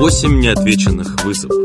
Восемь неотвеченных вызовов.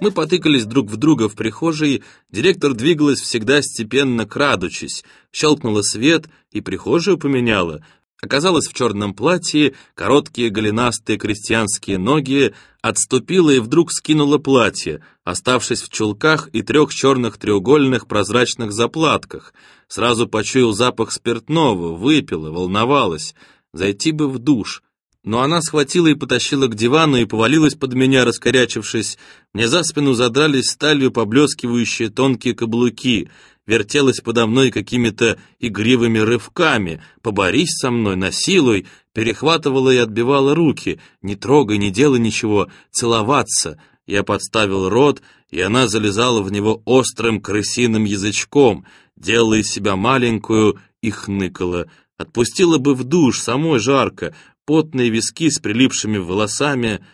Мы потыкались друг в друга в прихожей, директор двигалась всегда степенно крадучись, щелкнула свет и прихожую поменяла, оказалась в черном платье, короткие голенастые крестьянские ноги, отступила и вдруг скинула платье, оставшись в чулках и трех черных треугольных прозрачных заплатках. Сразу почуял запах спиртного, выпила, волновалась. Зайти бы в душ. Но она схватила и потащила к дивану и повалилась под меня, раскорячившись. Мне за спину задрались сталью поблескивающие тонкие каблуки вертелась подо мной какими-то игривыми рывками, поборись со мной, насилуй, перехватывала и отбивала руки, не трогай, не делай ничего, целоваться. Я подставил рот, и она залезала в него острым крысиным язычком, делала из себя маленькую и хныкала. Отпустила бы в душ, самой жарко, потные виски с прилипшими волосами.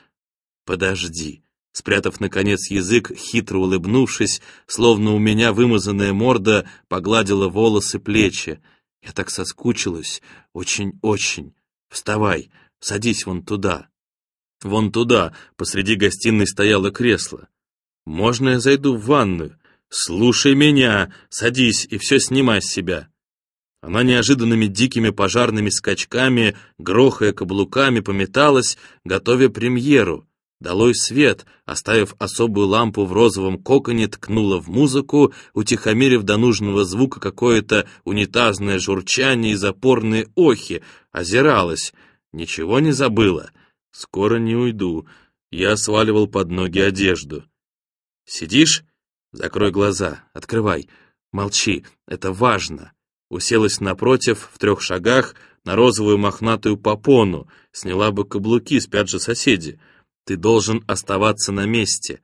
Подожди. Спрятав, наконец, язык, хитро улыбнувшись, словно у меня вымазанная морда погладила волосы плечи. Я так соскучилась, очень-очень. Вставай, садись вон туда. Вон туда, посреди гостиной стояло кресло. Можно я зайду в ванную? Слушай меня, садись и все снимай с себя. Она неожиданными дикими пожарными скачками, грохая каблуками, пометалась, готовя премьеру — Долой свет, оставив особую лампу в розовом коконе, ткнула в музыку, утихомирив до нужного звука какое-то унитазное журчание и запорные охи, озиралась. Ничего не забыла. Скоро не уйду. Я сваливал под ноги одежду. Сидишь? Закрой глаза, открывай. Молчи, это важно. Уселась напротив, в трех шагах, на розовую мохнатую попону. Сняла бы каблуки, спят же соседи. Ты должен оставаться на месте.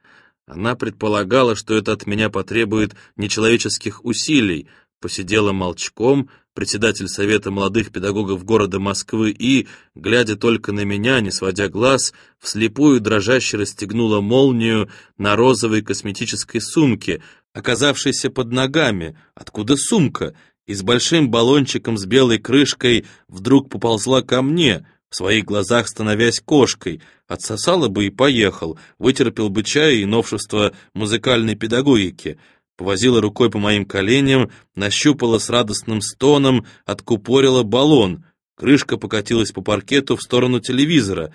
Она предполагала, что это от меня потребует нечеловеческих усилий. Посидела молчком, председатель Совета молодых педагогов города Москвы и, глядя только на меня, не сводя глаз, вслепую дрожаще расстегнула молнию на розовой косметической сумке, оказавшейся под ногами. Откуда сумка? И с большим баллончиком с белой крышкой вдруг поползла ко мне — в своих глазах становясь кошкой, отсосала бы и поехал, вытерпел бы чай и новшество музыкальной педагогики, повозила рукой по моим коленям, нащупала с радостным стоном, откупорила баллон, крышка покатилась по паркету в сторону телевизора.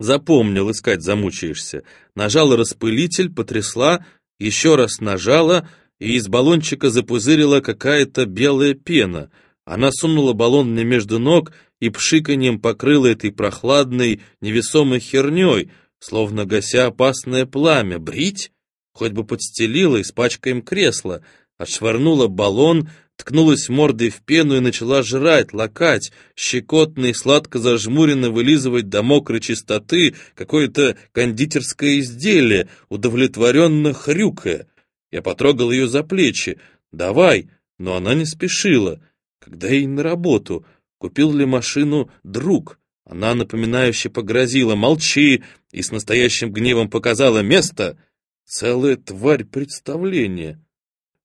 Запомнил, искать замучаешься. Нажала распылитель, потрясла, еще раз нажала, и из баллончика запузырила какая-то белая пена. Она сунула баллон мне между ног и пшиканьем покрыла этой прохладной, невесомой херней, словно гася опасное пламя. Брить? Хоть бы подстелила, испачкаем кресло. Отшвырнула баллон, ткнулась мордой в пену и начала жрать, лакать, щекотно и сладко зажмуренно вылизывать до мокрой чистоты какое-то кондитерское изделие, удовлетворенно хрюкая. Я потрогал ее за плечи. «Давай!» Но она не спешила. Когда ей на работу? Купил ли машину друг. Она напоминающе погрозила «молчи» и с настоящим гневом показала место. Целая тварь представления.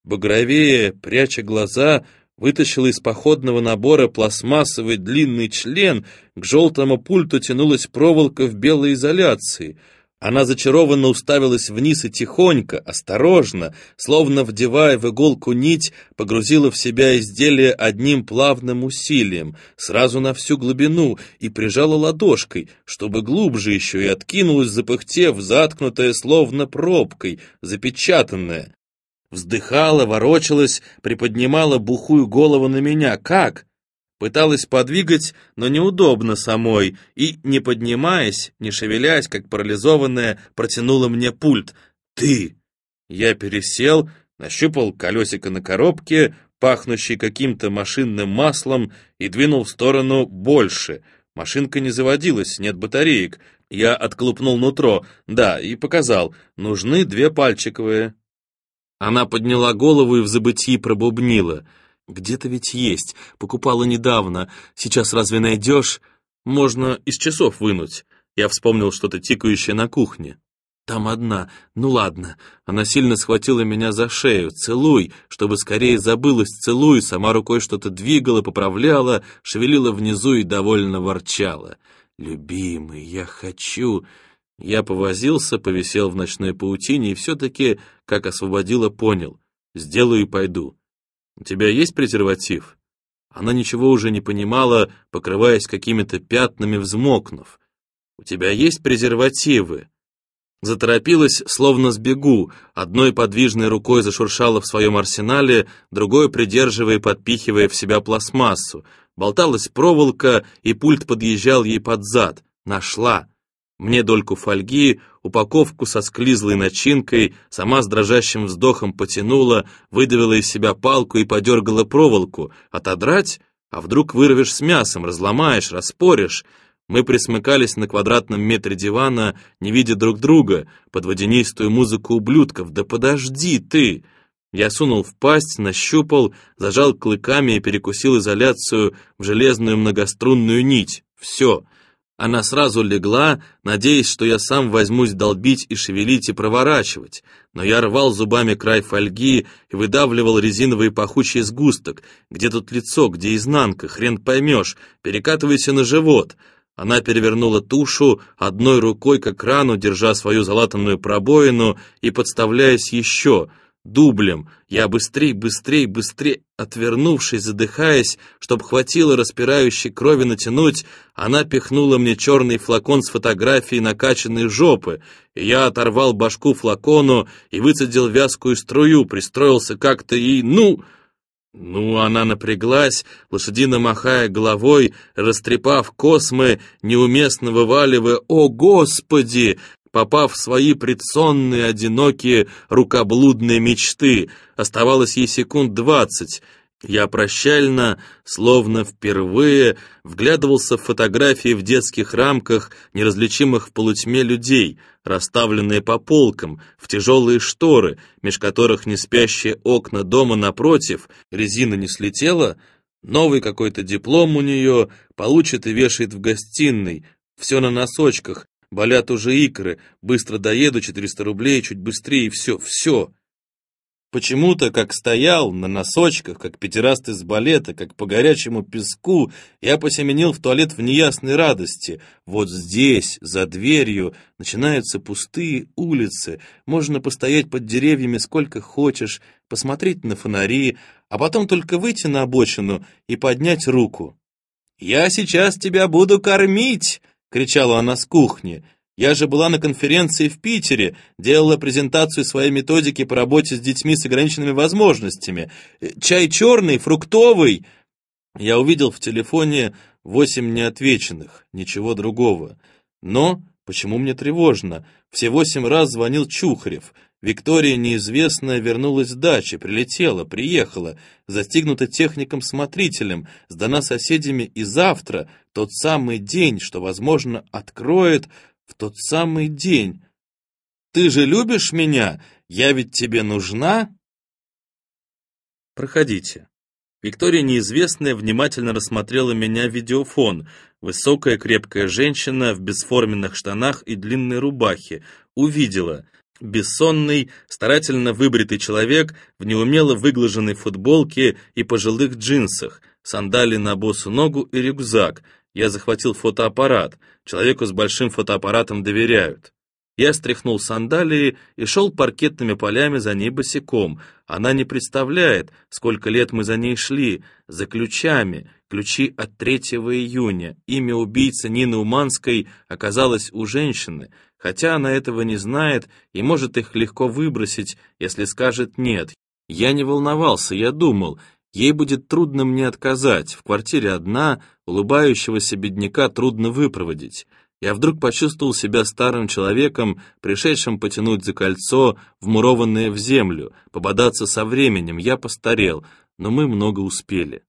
Багровее, пряча глаза, вытащила из походного набора пластмассовый длинный член, к желтому пульту тянулась проволока в белой изоляции — она зачарованно уставилась вниз и тихонько, осторожно, словно вдевая в иголку нить, погрузила в себя изделие одним плавным усилием, сразу на всю глубину, и прижала ладошкой, чтобы глубже еще, и откинулась, запыхтев, заткнутая словно пробкой, запечатанная. Вздыхала, ворочалась, приподнимала бухую голову на меня. Как? Пыталась подвигать, но неудобно самой, и, не поднимаясь, не шевелясь, как парализованная, протянула мне пульт. «Ты!» Я пересел, нащупал колесико на коробке, пахнущий каким-то машинным маслом, и двинул в сторону больше. Машинка не заводилась, нет батареек. Я отклупнул нутро, да, и показал. Нужны две пальчиковые. Она подняла голову и в забытии пробубнила — где-то ведь есть. Покупала недавно. Сейчас разве найдешь? Можно из часов вынуть. Я вспомнил что-то тикающее на кухне. там одна. Ну ладно. Она сильно схватила меня за шею. Целуй, чтобы скорее забылась, целуй. Сама рукой что-то двигала, поправляла, шевелила внизу и довольно ворчала. Любимый, я хочу... Я повозился, повисел в ночной паутине и все-таки, как освободила, понял. Сделаю и пойду. У тебя есть презерватив? Она ничего уже не понимала, покрываясь какими-то пятнами, взмокнув. У тебя есть презервативы? Заторопилась, словно сбегу, одной подвижной рукой зашуршала в своем арсенале, другой придерживая и подпихивая в себя пластмассу. Болталась проволока, и пульт подъезжал ей под зад. Нашла. Мне дольку фольги, упаковку со склизлой начинкой, сама с дрожащим вздохом потянула, выдавила из себя палку и подергала проволоку. Отодрать? А вдруг вырвешь с мясом, разломаешь, распоришь? Мы присмыкались на квадратном метре дивана, не видя друг друга, под водянистую музыку ублюдков. «Да подожди ты!» Я сунул в пасть, нащупал, зажал клыками и перекусил изоляцию в железную многострунную нить. Все. Она сразу легла, надеясь, что я сам возьмусь долбить и шевелить и проворачивать. Но я рвал зубами край фольги и выдавливал резиновый пахучий сгусток. Где тут лицо, где изнанка, хрен поймешь. Перекатывайся на живот. Она перевернула тушу, одной рукой как рану, держа свою залатанную пробоину и подставляясь еще, дублем. Я быстрей, быстрей, быстрей, отвернувшись, задыхаясь, чтоб хватило распирающей крови натянуть, она пихнула мне черный флакон с фотографией накачанной жопы, и я оторвал башку флакону и выцедил вязкую струю, пристроился как-то и... ну... Ну, она напряглась, лошадино махая головой, растрепав космы, неуместно вываливая «О, Господи!», попав в свои предсонные, одинокие, рукоблудные мечты. Оставалось ей секунд двадцать — я прощально, словно впервые, вглядывался в фотографии в детских рамках, неразличимых в полутьме людей, расставленные по полкам, в тяжелые шторы, меж которых не спящие окна дома напротив, резина не слетела, новый какой-то диплом у нее, получит и вешает в гостиной, все на носочках, болят уже икры, быстро доеду, 400 рублей, чуть быстрее, и все, все. Почему-то, как стоял на носочках, как пятераст из балета, как по горячему песку, я посеменил в туалет в неясной радости. Вот здесь, за дверью, начинаются пустые улицы, можно постоять под деревьями сколько хочешь, посмотреть на фонари, а потом только выйти на обочину и поднять руку. «Я сейчас тебя буду кормить!» — кричала она с кухни. Я же была на конференции в Питере, делала презентацию своей методики по работе с детьми с ограниченными возможностями. Чай черный, фруктовый. Я увидел в телефоне восемь неотвеченных, ничего другого. Но, почему мне тревожно, все восемь раз звонил Чухарев. Виктория неизвестная вернулась с дачи, прилетела, приехала, застигнута техником-смотрителем, сдана соседями и завтра, тот самый день, что, возможно, откроет в тот самый день. Ты же любишь меня? Я ведь тебе нужна?» «Проходите». Виктория неизвестная внимательно рассмотрела меня в видеофон. Высокая крепкая женщина в бесформенных штанах и длинной рубахе. Увидела. Бессонный, старательно выбритый человек в неумело выглаженной футболке и пожилых джинсах, сандали на босу ногу и рюкзак — я захватил фотоаппарат. Человеку с большим фотоаппаратом доверяют. Я стряхнул сандалии и шел паркетными полями за ней босиком. Она не представляет, сколько лет мы за ней шли. За ключами. Ключи от 3 июня. Имя убийцы Нины Уманской оказалось у женщины, хотя она этого не знает и может их легко выбросить, если скажет «нет». Я не волновался, я думал, Ей будет трудно мне отказать, в квартире одна, улыбающегося бедняка трудно выпроводить. Я вдруг почувствовал себя старым человеком, пришедшим потянуть за кольцо, вмурованное в землю, пободаться со временем, я постарел, но мы много успели.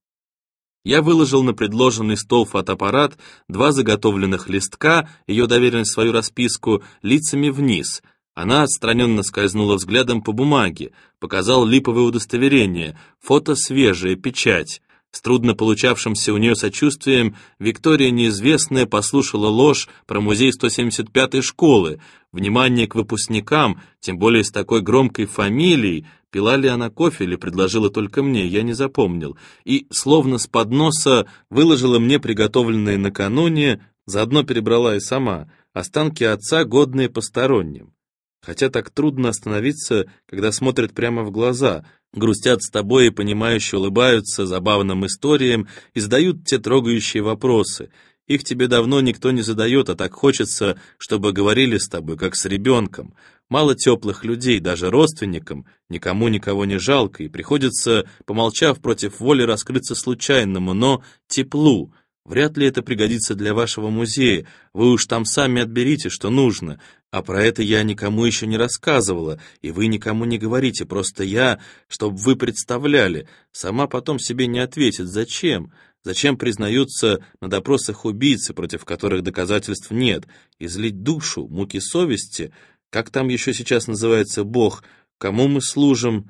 Я выложил на предложенный стол фотоаппарат два заготовленных листка, ее доверенность свою расписку, лицами вниз, она отстраненно скользнула взглядом по бумаге, показал липовое удостоверение, фото свежее, печать. С трудно получавшимся у нее сочувствием Виктория неизвестная послушала ложь про музей 175-й школы, внимание к выпускникам, тем более с такой громкой фамилией, пила ли она кофе или предложила только мне, я не запомнил, и, словно с подноса, выложила мне приготовленные накануне, заодно перебрала и сама, останки отца, годные посторонним. Хотя так трудно остановиться, когда смотрят прямо в глаза, грустят с тобой и понимающе улыбаются забавным историям и задают те трогающие вопросы. Их тебе давно никто не задает, а так хочется, чтобы говорили с тобой, как с ребенком. Мало теплых людей, даже родственникам, никому никого не жалко, и приходится, помолчав против воли, раскрыться случайному, но теплу, Вряд ли это пригодится для вашего музея, вы уж там сами отберите, что нужно. А про это я никому еще не рассказывала, и вы никому не говорите, просто я, чтобы вы представляли. Сама потом себе не ответит, зачем? Зачем признаются на допросах убийцы, против которых доказательств нет? Излить душу, муки совести? Как там еще сейчас называется Бог? Кому мы служим?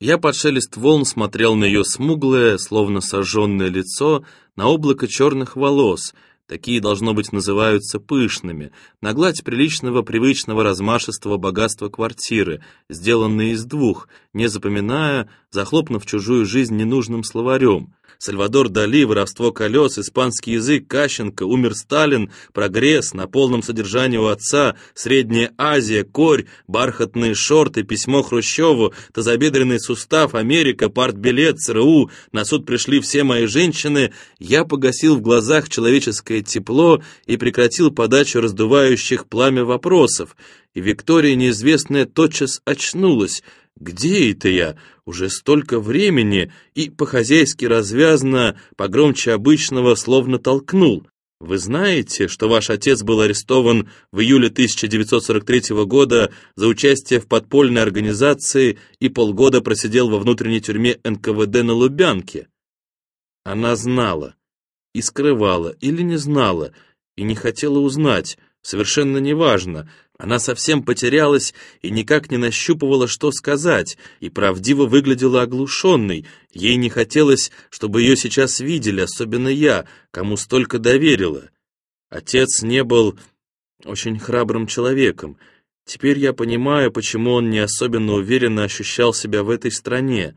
Я под шелест волн смотрел на ее смуглое, словно сожженное лицо, на облако черных волос, такие, должно быть, называются пышными, на гладь приличного, привычного, размашистого богатства квартиры, сделанные из двух, не запоминая, захлопнув чужую жизнь ненужным словарем, Сальвадор Дали, воровство колес, испанский язык, Кащенко, умер Сталин, прогресс, на полном содержании у отца, Средняя Азия, корь, бархатные шорты, письмо Хрущеву, тазобедренный сустав, Америка, партбилет, ЦРУ, на суд пришли все мои женщины, я погасил в глазах человеческое тепло и прекратил подачу раздувающих пламя вопросов, и Виктория неизвестная тотчас очнулась, где это я? Уже столько времени, и по-хозяйски развязно, погромче обычного, словно толкнул. Вы знаете, что ваш отец был арестован в июле 1943 года за участие в подпольной организации и полгода просидел во внутренней тюрьме НКВД на Лубянке? Она знала. И скрывала, или не знала, и не хотела узнать, совершенно неважно, она совсем потерялась и никак не нащупывала, что сказать, и правдиво выглядела оглушенной. Ей не хотелось, чтобы ее сейчас видели, особенно я, кому столько доверила. Отец не был очень храбрым человеком. Теперь я понимаю, почему он не особенно уверенно ощущал себя в этой стране.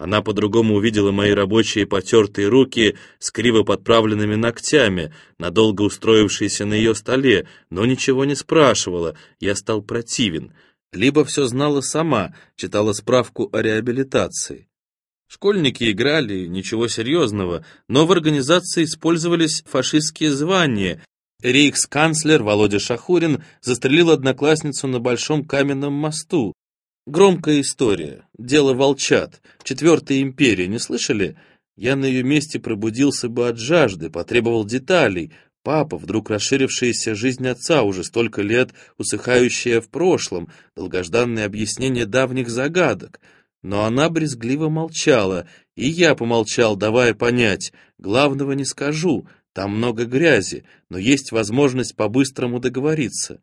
Она по-другому увидела мои рабочие потертые руки с криво подправленными ногтями, надолго устроившиеся на ее столе, но ничего не спрашивала, я стал противен. Либо все знала сама, читала справку о реабилитации. Школьники играли, ничего серьезного, но в организации использовались фашистские звания. Рейхсканцлер Володя Шахурин застрелил одноклассницу на Большом каменном мосту. Громкая история. Дело волчат. Четвертая империя, не слышали? Я на ее месте пробудился бы от жажды, потребовал деталей. Папа, вдруг расширившаяся жизнь отца, уже столько лет усыхающая в прошлом, долгожданное объяснение давних загадок. Но она брезгливо молчала, и я помолчал, давая понять, главного не скажу, там много грязи, но есть возможность по-быстрому договориться.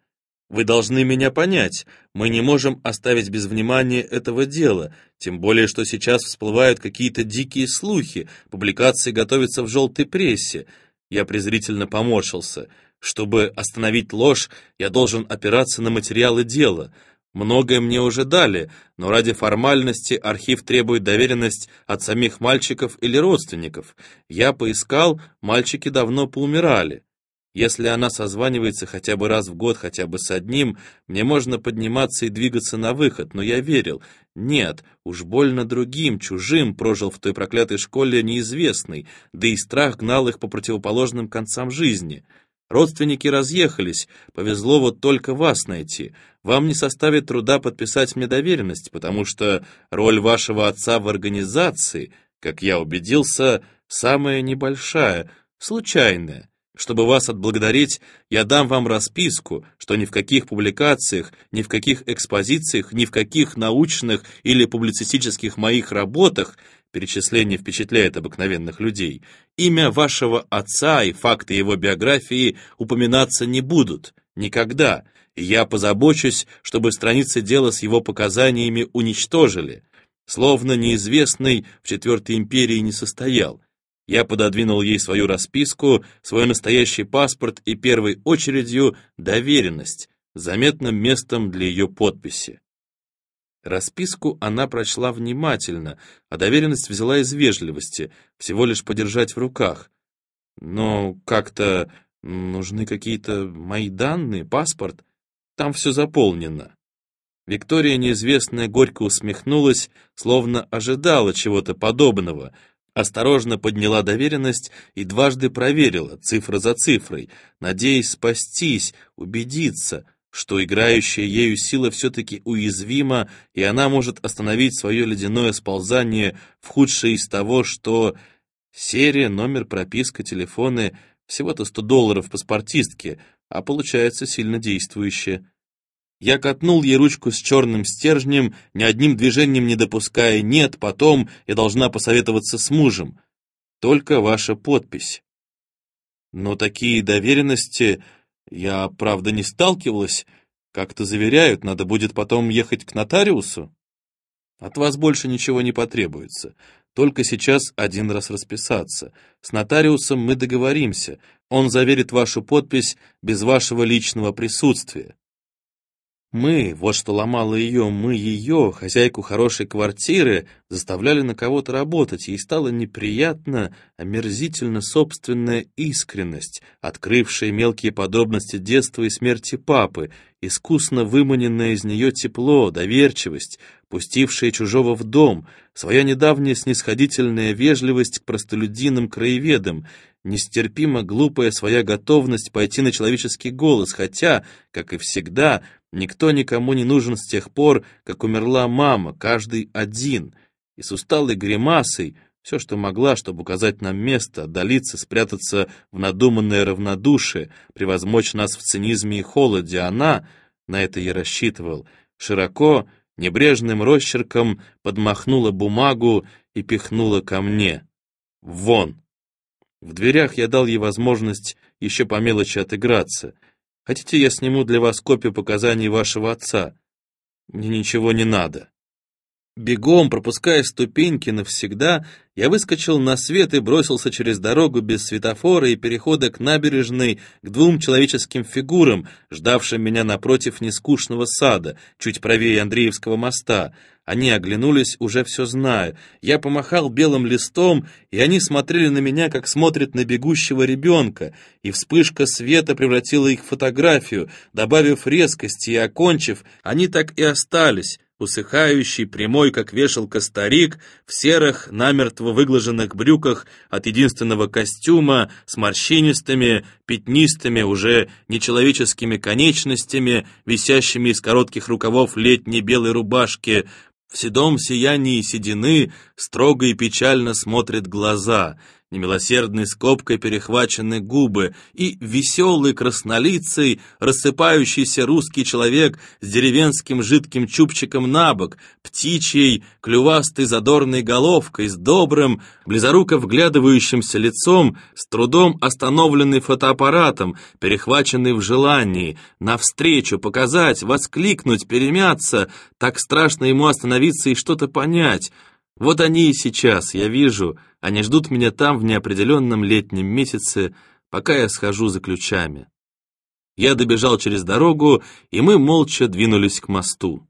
Вы должны меня понять, мы не можем оставить без внимания этого дела, тем более, что сейчас всплывают какие-то дикие слухи, публикации готовятся в желтой прессе. Я презрительно поморщился. Чтобы остановить ложь, я должен опираться на материалы дела. Многое мне уже дали, но ради формальности архив требует доверенность от самих мальчиков или родственников. Я поискал, мальчики давно поумирали. Если она созванивается хотя бы раз в год, хотя бы с одним, мне можно подниматься и двигаться на выход, но я верил. Нет, уж больно другим, чужим прожил в той проклятой школе неизвестный, да и страх гнал их по противоположным концам жизни. Родственники разъехались, повезло вот только вас найти. Вам не составит труда подписать мне доверенность, потому что роль вашего отца в организации, как я убедился, самая небольшая, случайная. Чтобы вас отблагодарить, я дам вам расписку, что ни в каких публикациях, ни в каких экспозициях, ни в каких научных или публицистических моих работах перечисление впечатляет обыкновенных людей, имя вашего отца и факты его биографии упоминаться не будут. Никогда. И я позабочусь, чтобы страницы дела с его показаниями уничтожили. словно неизвестный в Четвертой империи не состоял. Я пододвинул ей свою расписку, свой настоящий паспорт и первой очередью доверенность, заметным местом для ее подписи. Расписку она прочла внимательно, а доверенность взяла из вежливости, всего лишь подержать в руках. Но как-то нужны какие-то мои данные, паспорт. Там все заполнено. Виктория неизвестная горько усмехнулась, словно ожидала чего-то подобного, осторожно подняла доверенность и дважды проверила, цифра за цифрой, надеясь спастись, убедиться, что играющая ею сила все-таки уязвима, и она может остановить свое ледяное сползание в худшее из того, что... Серия, номер, прописка, телефоны — всего-то 100 долларов паспортистке, а получается сильно действующее. Я катнул ей ручку с черным стержнем, ни одним движением не допуская «нет», потом я должна посоветоваться с мужем. Только ваша подпись. Но такие доверенности я, правда, не сталкивалась. Как-то заверяют, надо будет потом ехать к нотариусу. От вас больше ничего не потребуется. Только сейчас один раз расписаться. С нотариусом мы договоримся. Он заверит вашу подпись без вашего личного присутствия. Мы, вот что ломало ее, мы ее, хозяйку хорошей квартиры, заставляли на кого-то работать, ей стало неприятно, омерзительно собственная искренность, открывшая мелкие подробности детства и смерти папы, искусно выманенное из нее тепло, доверчивость, пустившая чужого в дом, своя недавняя снисходительная вежливость к простолюдинам-краеведам, нестерпимо глупая своя готовность пойти на человеческий голос, хотя, как и всегда, Никто никому не нужен с тех пор, как умерла мама, каждый один. И с усталой гримасой, все, что могла, чтобы указать нам место, отдалиться, спрятаться в надуманное равнодушие, превозмочь нас в цинизме и холоде, она, на это я рассчитывал, широко, небрежным росчерком подмахнула бумагу и пихнула ко мне. Вон! В дверях я дал ей возможность еще по мелочи отыграться — Хотите, я сниму для вас копию показаний вашего отца? Мне ничего не надо. Бегом, пропуская ступеньки навсегда, я выскочил на свет и бросился через дорогу без светофора и перехода к набережной к двум человеческим фигурам, ждавшим меня напротив нескучного сада, чуть правее Андреевского моста. Они оглянулись, уже все зная. Я помахал белым листом, и они смотрели на меня, как смотрят на бегущего ребенка, и вспышка света превратила их в фотографию, добавив резкости и окончив, они так и остались, усыхающий, прямой, как вешалка старик, в серых, намертво выглаженных брюках от единственного костюма, с морщинистыми, пятнистыми, уже нечеловеческими конечностями, висящими из коротких рукавов летней белой рубашки, в седом сиянии седины строго и печально смотрят глаза, немилосердной скобкой перехвачены губы, и веселый краснолицый, рассыпающийся русский человек с деревенским жидким чубчиком на бок, птичьей, клювастой задорной головкой, с добрым, близоруко вглядывающимся лицом, с трудом остановленный фотоаппаратом, перехваченный в желании, навстречу, показать, воскликнуть, перемяться, так страшно ему остановиться и что-то понять. Вот они и сейчас, я вижу, они ждут меня там в неопределенном летнем месяце, пока я схожу за ключами. Я добежал через дорогу, и мы молча двинулись к мосту.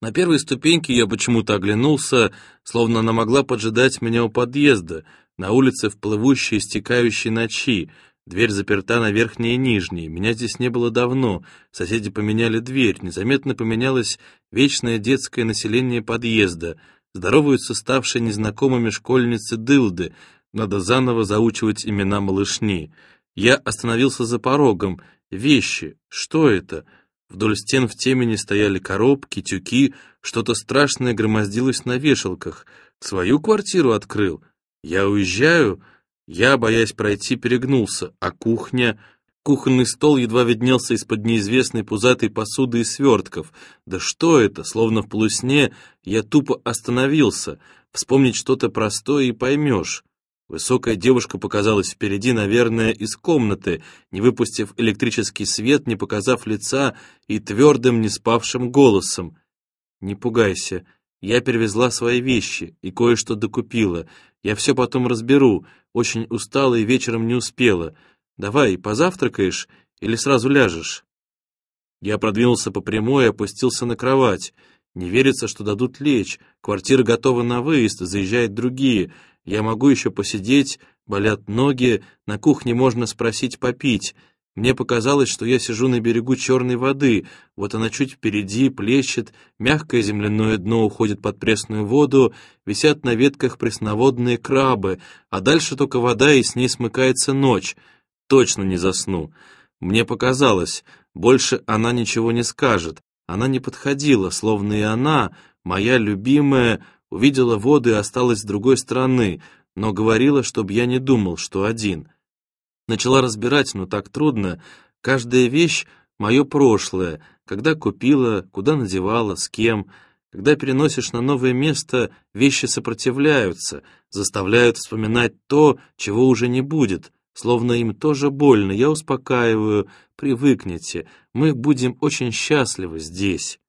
На первой ступеньке я почему-то оглянулся, словно она могла поджидать меня у подъезда, на улице в плывущей, стекающей ночи, Дверь заперта на верхней и нижней. Меня здесь не было давно. Соседи поменяли дверь. Незаметно поменялось вечное детское население подъезда. Здороваются ставшие незнакомыми школьницы Дылды. Надо заново заучивать имена малышни. Я остановился за порогом. Вещи. Что это? Вдоль стен в темени стояли коробки, тюки. Что-то страшное громоздилось на вешалках. Свою квартиру открыл. Я уезжаю... Я, боясь пройти, перегнулся, а кухня... Кухонный стол едва виднелся из-под неизвестной пузатой посуды и свертков. Да что это? Словно в полусне я тупо остановился. Вспомнить что-то простое и поймешь. Высокая девушка показалась впереди, наверное, из комнаты, не выпустив электрический свет, не показав лица и твердым, не спавшим голосом. Не пугайся, я перевезла свои вещи и кое-что докупила. Я все потом разберу, очень устала и вечером не успела. Давай, позавтракаешь или сразу ляжешь?» Я продвинулся по прямой и опустился на кровать. Не верится, что дадут лечь. Квартира готова на выезд, заезжают другие. Я могу еще посидеть, болят ноги, на кухне можно спросить попить. Мне показалось, что я сижу на берегу черной воды, вот она чуть впереди, плещет, мягкое земляное дно уходит под пресную воду, висят на ветках пресноводные крабы, а дальше только вода, и с ней смыкается ночь. Точно не засну. Мне показалось, больше она ничего не скажет. Она не подходила, словно и она, моя любимая, увидела воду и осталась с другой стороны, но говорила, чтобы я не думал, что один. Начала разбирать, но так трудно. Каждая вещь — мое прошлое, когда купила, куда надевала, с кем. Когда переносишь на новое место, вещи сопротивляются, заставляют вспоминать то, чего уже не будет, словно им тоже больно. Я успокаиваю, привыкните, мы будем очень счастливы здесь.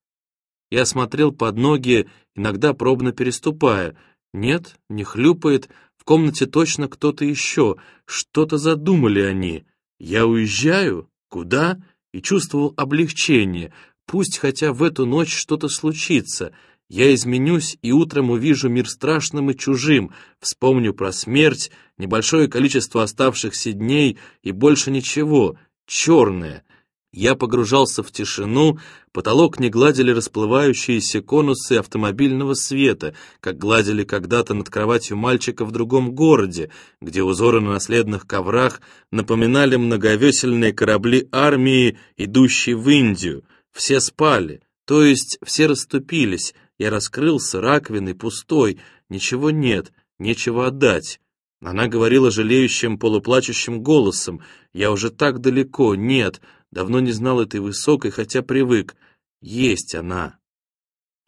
Я смотрел под ноги, иногда пробно переступая. Нет, не хлюпает, в комнате точно кто-то еще, что-то задумали они. Я уезжаю? Куда? И чувствовал облегчение. Пусть хотя в эту ночь что-то случится. Я изменюсь и утром увижу мир страшным и чужим, вспомню про смерть, небольшое количество оставшихся дней и больше ничего, черное — я погружался в тишину, потолок не гладили расплывающиеся конусы автомобильного света, как гладили когда-то над кроватью мальчика в другом городе, где узоры на наследных коврах напоминали многовесельные корабли армии, идущие в Индию. Все спали, то есть все расступились, я раскрылся, раковиной, пустой, ничего нет, нечего отдать. Она говорила жалеющим, полуплачущим голосом, «Я уже так далеко, нет, Давно не знал этой высокой, хотя привык. Есть она.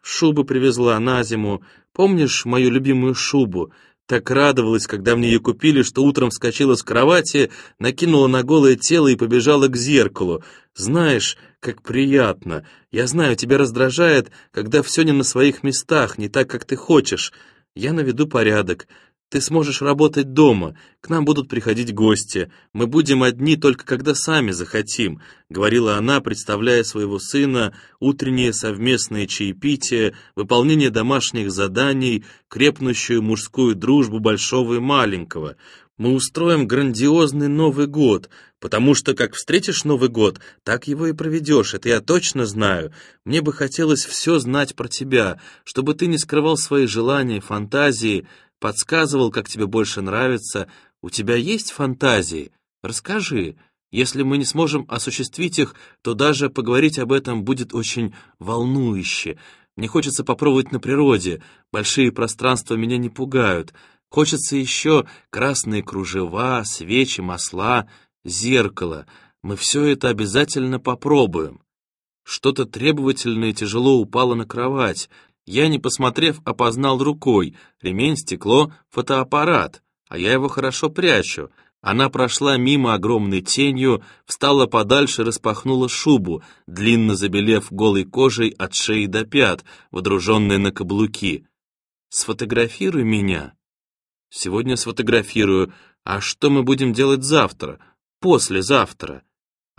Шубу привезла на зиму. Помнишь мою любимую шубу? Так радовалась, когда мне ее купили, что утром вскочила с кровати, накинула на голое тело и побежала к зеркалу. Знаешь, как приятно. Я знаю, тебя раздражает, когда все не на своих местах, не так, как ты хочешь. Я наведу порядок. Ты сможешь работать дома, к нам будут приходить гости. Мы будем одни только когда сами захотим», — говорила она, представляя своего сына, утреннее совместное чаепитие, выполнение домашних заданий, крепнущую мужскую дружбу большого и маленького. «Мы устроим грандиозный Новый год, потому что как встретишь Новый год, так его и проведешь, это я точно знаю. Мне бы хотелось все знать про тебя, чтобы ты не скрывал свои желания, фантазии, подсказывал, как тебе больше нравится. У тебя есть фантазии? Расскажи. Если мы не сможем осуществить их, то даже поговорить об этом будет очень волнующе. Мне хочется попробовать на природе. Большие пространства меня не пугают. Хочется еще красные кружева, свечи, масла, зеркало. Мы все это обязательно попробуем. Что-то требовательное тяжело упало на кровать. Я, не посмотрев, опознал рукой. Ремень, стекло, фотоаппарат. А я его хорошо прячу. Она прошла мимо огромной тенью, встала подальше, распахнула шубу, длинно забелев голой кожей от шеи до пят, водруженной на каблуки. «Сфотографируй меня». «Сегодня сфотографирую. А что мы будем делать завтра? Послезавтра?»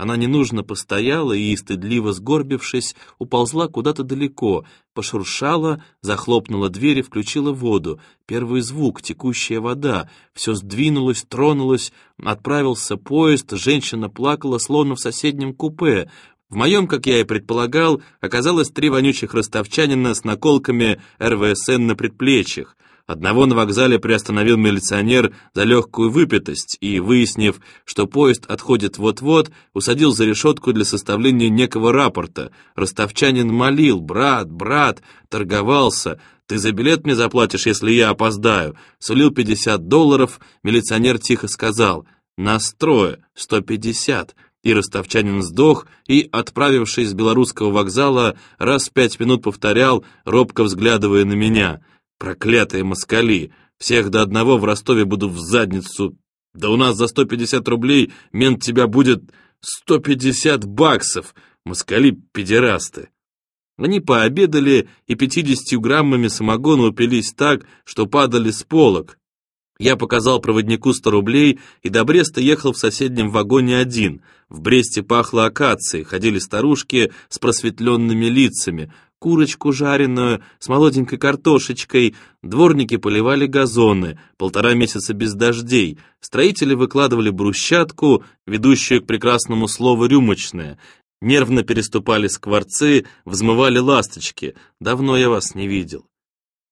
Она ненужно постояла и, стыдливо сгорбившись, уползла куда-то далеко, пошуршала, захлопнула дверь и включила воду. Первый звук, текущая вода. Все сдвинулось, тронулось, отправился поезд, женщина плакала, словно в соседнем купе. В моем, как я и предполагал, оказалось три вонючих ростовчанина с наколками РВСН на предплечьях. Одного на вокзале приостановил милиционер за легкую выпитость и, выяснив, что поезд отходит вот-вот, усадил за решетку для составления некого рапорта. Ростовчанин молил, брат, брат, торговался, ты за билет мне заплатишь, если я опоздаю. Сулил 50 долларов, милиционер тихо сказал, настрое, 150. И ростовчанин сдох, и, отправившись с белорусского вокзала, раз в пять минут повторял, робко взглядывая на меня — Проклятые москали! Всех до одного в Ростове буду в задницу. Да у нас за 150 рублей мент тебя будет 150 баксов. Москали-педерасты. Они пообедали и 50 граммами самогона упились так, что падали с полок. Я показал проводнику 100 рублей и до Бреста ехал в соседнем вагоне один. В Бресте пахло акацией, ходили старушки с просветленными лицами, курочку жареную с молоденькой картошечкой, дворники поливали газоны, полтора месяца без дождей, строители выкладывали брусчатку, ведущую к прекрасному слову «рюмочная», нервно переступали скворцы, взмывали ласточки. Давно я вас не видел.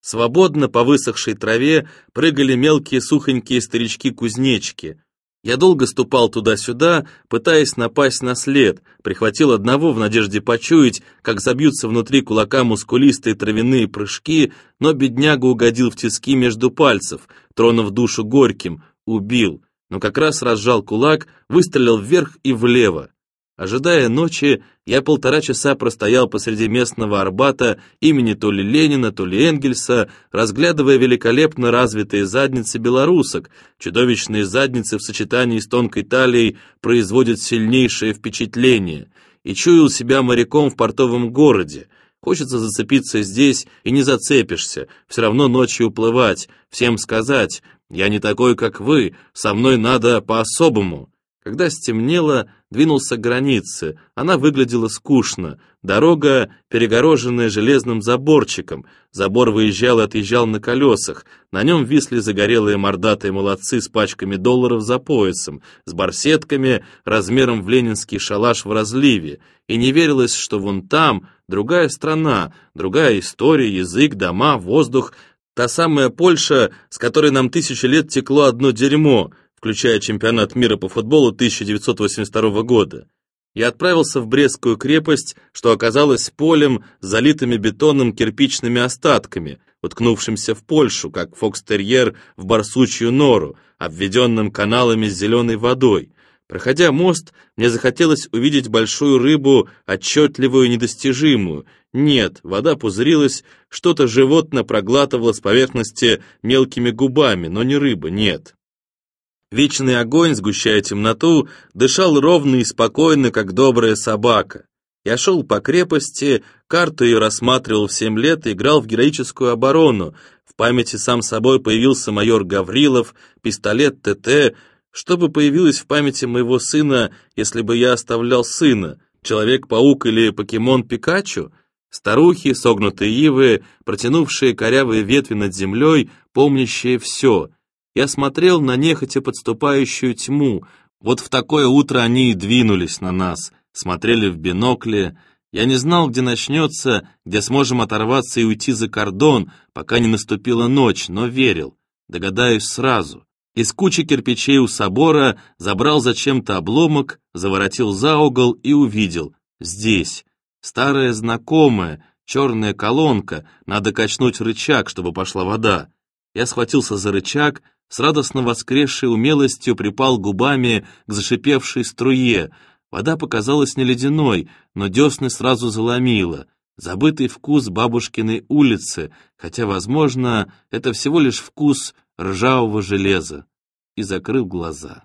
Свободно по высохшей траве прыгали мелкие сухонькие старички-кузнечки. Я долго ступал туда-сюда, пытаясь напасть на след, прихватил одного в надежде почуять, как забьются внутри кулака мускулистые травяные прыжки, но бедняга угодил в тиски между пальцев, тронув душу горьким, убил, но как раз разжал кулак, выстрелил вверх и влево. Ожидая ночи, я полтора часа простоял посреди местного Арбата имени то ли Ленина, то ли Энгельса, разглядывая великолепно развитые задницы белорусок. Чудовищные задницы в сочетании с тонкой талией производят сильнейшее впечатление. И чуял себя моряком в портовом городе. Хочется зацепиться здесь, и не зацепишься, все равно ночью уплывать, всем сказать, я не такой, как вы, со мной надо по-особому. Когда стемнело, двинулся к границе. Она выглядела скучно. Дорога, перегороженная железным заборчиком. Забор выезжал и отъезжал на колесах. На нем висли загорелые мордатые молодцы с пачками долларов за поясом, с барсетками размером в ленинский шалаш в разливе. И не верилось, что вон там другая страна, другая история, язык, дома, воздух. Та самая Польша, с которой нам тысячи лет текло одно дерьмо — включая чемпионат мира по футболу 1982 года. Я отправился в Брестскую крепость, что оказалось полем, залитыми бетоном кирпичными остатками, уткнувшимся в Польшу, как фокстерьер в барсучью нору, обведенным каналами с зеленой водой. Проходя мост, мне захотелось увидеть большую рыбу, отчетливую и недостижимую. Нет, вода пузырилась, что-то животно проглатывало с поверхности мелкими губами, но не рыба, нет. Вечный огонь, сгущая темноту, дышал ровно и спокойно, как добрая собака. Я шел по крепости, карту ее рассматривал в семь лет и играл в героическую оборону. В памяти сам собой появился майор Гаврилов, пистолет ТТ. Что бы появилось в памяти моего сына, если бы я оставлял сына? Человек-паук или покемон Пикачу? Старухи, согнутые ивы, протянувшие корявые ветви над землей, помнящие все — я смотрел на нехотя подступающую тьму. Вот в такое утро они и двинулись на нас, смотрели в бинокли. Я не знал, где начнется, где сможем оторваться и уйти за кордон, пока не наступила ночь, но верил. Догадаюсь сразу. Из кучи кирпичей у собора забрал зачем-то обломок, заворотил за угол и увидел. Здесь. Старая знакомая, черная колонка, надо качнуть рычаг, чтобы пошла вода. Я схватился за рычаг, с радостно воскресшей умелостью припал губами к зашипевшей струе. Вода показалась не ледяной, но десны сразу заломила. Забытый вкус бабушкиной улицы, хотя, возможно, это всего лишь вкус ржавого железа. И закрыл глаза.